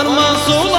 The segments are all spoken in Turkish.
Armazou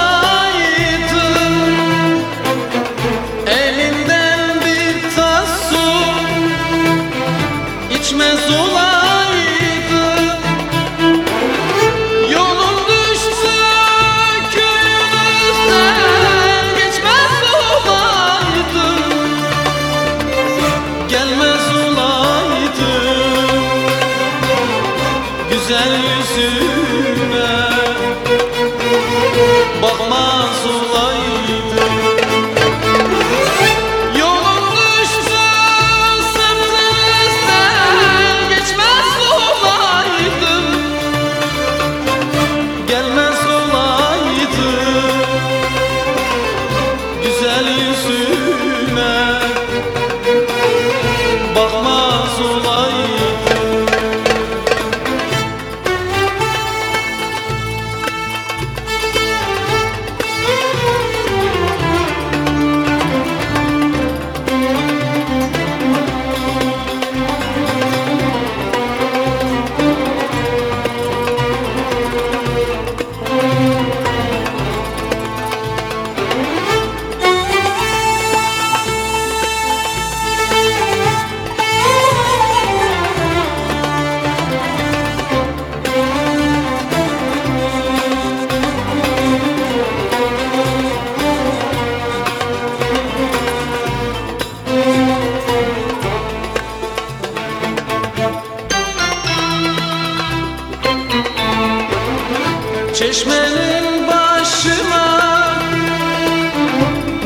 Çeşmenin başına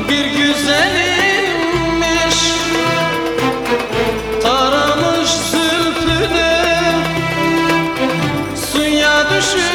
bir güzel inmiş Taramış zülfünü suya düşür.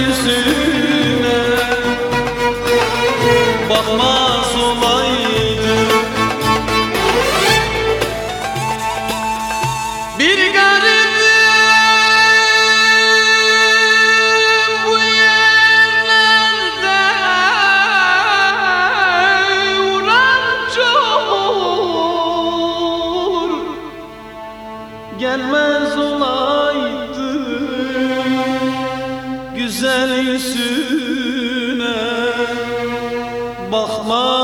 Güzel yüzüne olaydı